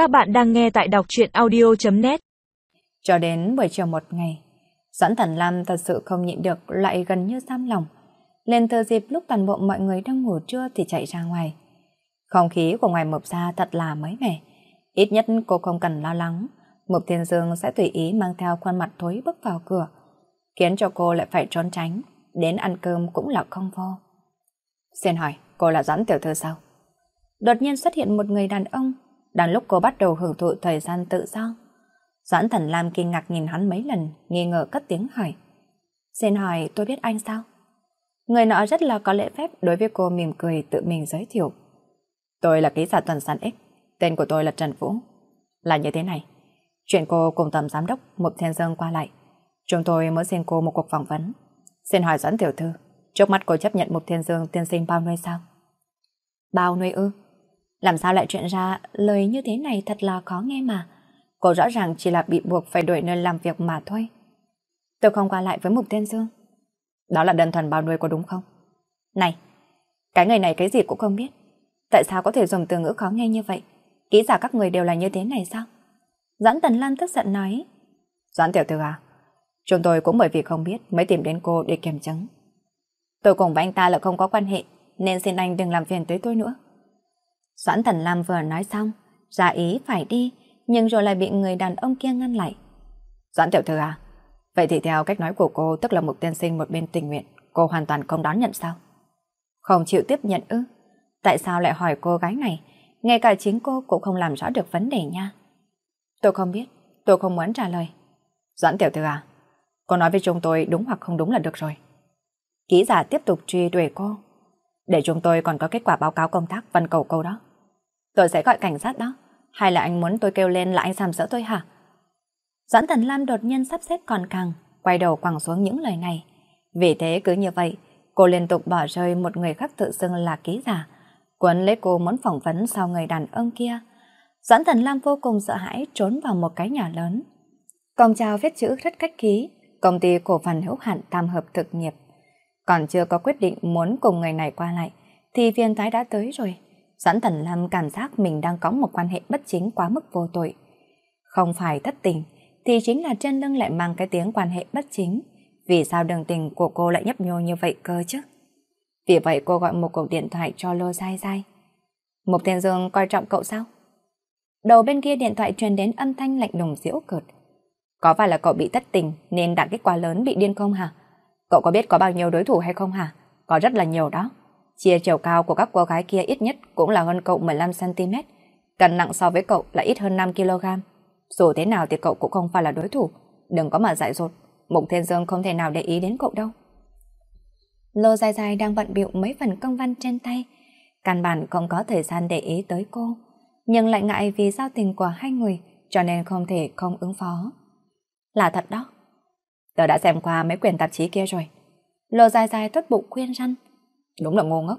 Các bạn đang nghe tại đọc truyện audio.net Cho đến buổi chiều một ngày, Doãn Thần Lam thật sự không nhịn được lại gần như giam lòng. Lên thừa dịp lúc toàn bộ mọi người đang ngủ trưa thì chạy ra ngoài. Không khí của ngoài mộc ra thật là mới mẻ. Ít nhất cô không cần lo lắng. Mục Thiên Dương sẽ tùy ý mang theo khuôn mặt thối bước vào cửa. Khiến cho cô lại phải trốn tránh. Đến ăn cơm cũng là không vô. Xin hỏi, cô là Doãn Tiểu Thư sao? Đột nhiên xuất hiện một người đàn ông. Đang lúc cô bắt đầu hưởng thụ thời gian tự do. Doãn Thần Lam kinh ngạc nhìn hắn mấy lần, nghi ngờ cất tiếng hỏi. Xin hỏi tôi biết anh sao? Người nọ rất là có lễ phép đối với cô mỉm cười tự mình giới thiệu. Tôi là ký giả tuần sản X, tên của tôi là Trần Vũ. Là như thế này, chuyện cô cùng tầm giám đốc Mục Thiên Dương qua lại. Chúng tôi mới xin cô một cuộc phỏng vấn. Xin hỏi Doãn Tiểu Thư, trước mắt cô chấp nhận Mục Thiên Dương tiên sinh bao nuôi sao? Bao nuôi ư? Làm sao lại chuyện ra lời như thế này thật là khó nghe mà. Cô rõ ràng chỉ là bị buộc phải đổi nơi làm việc mà thôi. Tôi không qua lại với Mục Thiên Dương. Đó là đơn thuần bao nuôi có đúng không? Này, cái người này cái gì cũng không biết. Tại sao có thể dùng từ ngữ khó nghe như vậy? Kỹ giả các người đều là như thế này sao? Doãn Tần Lan tức giận nói. Doãn Tiểu Thư à, chúng tôi cũng bởi vì không biết mới tìm đến cô để kiểm chứng. Tôi cùng với anh ta là không có quan hệ, nên xin anh đừng làm phiền tới tôi nữa. Doãn Thần Lam vừa nói xong, ra ý phải đi, nhưng rồi lại bị người đàn ông kia ngăn lại. Doãn Tiểu Thư à, vậy thì theo cách nói của cô tức là một tiên sinh một bên tình nguyện, cô hoàn toàn không đón nhận sao? Không chịu tiếp nhận ư? Tại sao lại hỏi cô gái này? Ngay cả chính cô cũng không làm rõ được vấn đề nha. Tôi không biết, tôi không muốn trả lời. Doãn Tiểu Thư à, cô nói với chúng tôi đúng hoặc không đúng là được rồi. Ký giả tiếp tục truy đuổi cô. Để chúng tôi còn có kết quả báo cáo công tác văn cầu câu đó. Tôi sẽ gọi cảnh sát đó. Hay là anh muốn tôi kêu lên là anh sàm sỡ tôi hả? Doãn Thần Lam đột nhiên sắp xếp còn càng, quay đầu quẳng xuống những lời này. Vì thế cứ như vậy, cô liên tục bỏ rơi một người khác tự xưng là ký giả. Quấn lấy cô muốn phỏng vấn sau người đàn ông kia. Doãn Thần Lam vô cùng sợ hãi trốn vào một cái nhà lớn. Công trao viết chữ rất cách ký, công ty cổ phần hữu hạn tam hợp thực nghiệp. Còn chưa có quyết định muốn cùng người này qua lại, thì viên tái đã tới rồi. Doãn Thần Lam cảm giác mình đang có một quan hệ bất chính quá mức vô tội. Không phải thất tình, thì chính là trên lưng lại mang cái tiếng quan hệ bất chính. Vì sao đường tình của cô lại nhấp nhô như vậy cơ chứ? Vì vậy cô gọi một cuộc điện thoại cho Lô Sai Sai. Mục Thiên Dương coi trọng cậu sao? Đầu bên kia điện thoại truyền đến âm thanh lạnh lùng diễu cợt. Có phải là cậu bị thất tình nên đả kích quá lớn bị điên không hả? Cậu có biết có bao nhiêu đối thủ hay không hả? Có rất là nhiều đó. Chia chiều cao của các cô gái kia ít nhất cũng là hơn cậu 15cm. Cân nặng so với cậu là ít hơn 5kg. Dù thế nào thì cậu cũng không phải là đối thủ. Đừng có mà dại dột. Mục Thiên Dương không thể nào để ý đến cậu đâu. Lô dài dài đang bận biệu mấy phần công văn trên tay. Căn bản không có thời gian để ý tới cô. Nhưng lại ngại vì giao tình của hai người, cho nên không thể không ứng phó. Là thật đó. Tớ đã xem qua mấy quyển tạp chí kia rồi. Lô dài dài tốt bụng khuyên răn. Đúng là ngu ngốc.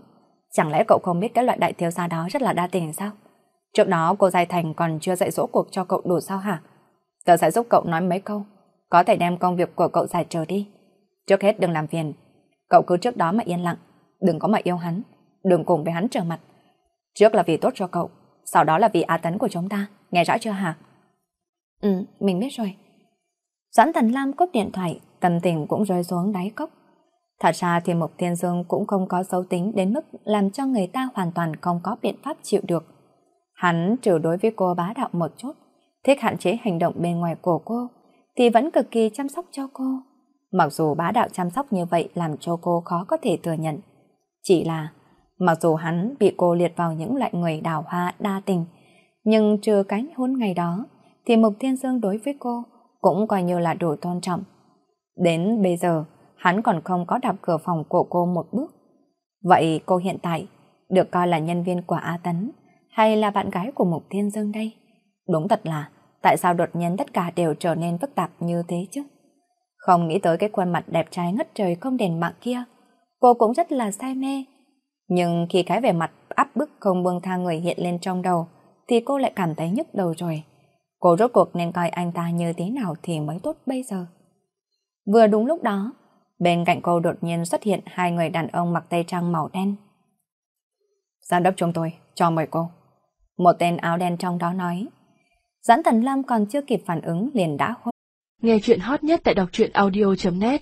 Chẳng lẽ cậu không biết cái loại đại thiếu gia đó rất là đa tình sao? Trước đó cô Giai Thành còn chưa dạy dỗ cuộc cho cậu đủ sao hả? Tớ sẽ giúp cậu nói mấy câu. Có thể đem công việc của cậu giải trừ đi. Trước hết đừng làm phiền. Cậu cứ trước đó mà yên lặng. Đừng có mà yêu hắn. Đừng cùng với hắn trở mặt. Trước là vì tốt cho cậu. Sau đó là vì á tấn của chúng ta. Nghe rõ chưa hả? Ừ, mình biết rồi. Doãn Thần Lam cúp điện thoại, tâm tình cũng rơi xuống đáy cốc. Thật ra thì Mục Thiên Dương cũng không có xấu tính đến mức làm cho người ta hoàn toàn không có biện pháp chịu được. Hắn trừ đối với cô bá đạo một chút, thích hạn chế hành động bên ngoài của cô, thì vẫn cực kỳ chăm sóc cho cô. Mặc dù bá đạo chăm sóc như vậy làm cho cô khó có thể thừa nhận. Chỉ là, mặc dù hắn bị cô liệt vào những loại người đào hoa đa tình, nhưng trừ cánh hôn ngày đó, thì Mục Thiên Dương đối với cô cũng coi như là đủ tôn trọng. Đến bây giờ, hắn còn không có đạp cửa phòng của cô một bước. Vậy cô hiện tại được coi là nhân viên của A Tấn hay là bạn gái của Mục Thiên Dương đây? Đúng thật là tại sao đột nhiên tất cả đều trở nên phức tạp như thế chứ? Không nghĩ tới cái khuôn mặt đẹp trai ngất trời không đèn mạng kia, cô cũng rất là say mê. Nhưng khi cái vẻ mặt áp bức không buông tha người hiện lên trong đầu, thì cô lại cảm thấy nhức đầu rồi. Cô rốt cuộc nên coi anh ta như thế nào thì mới tốt bây giờ. Vừa đúng lúc đó, Bên cạnh cô đột nhiên xuất hiện hai người đàn ông mặc tây trang màu đen. Giám đốc chúng tôi, cho mời cô. Một tên áo đen trong đó nói. Doãn Tần Lam còn chưa kịp phản ứng liền đã hốt. Nghe chuyện hot nhất tại đọc truyện audio.net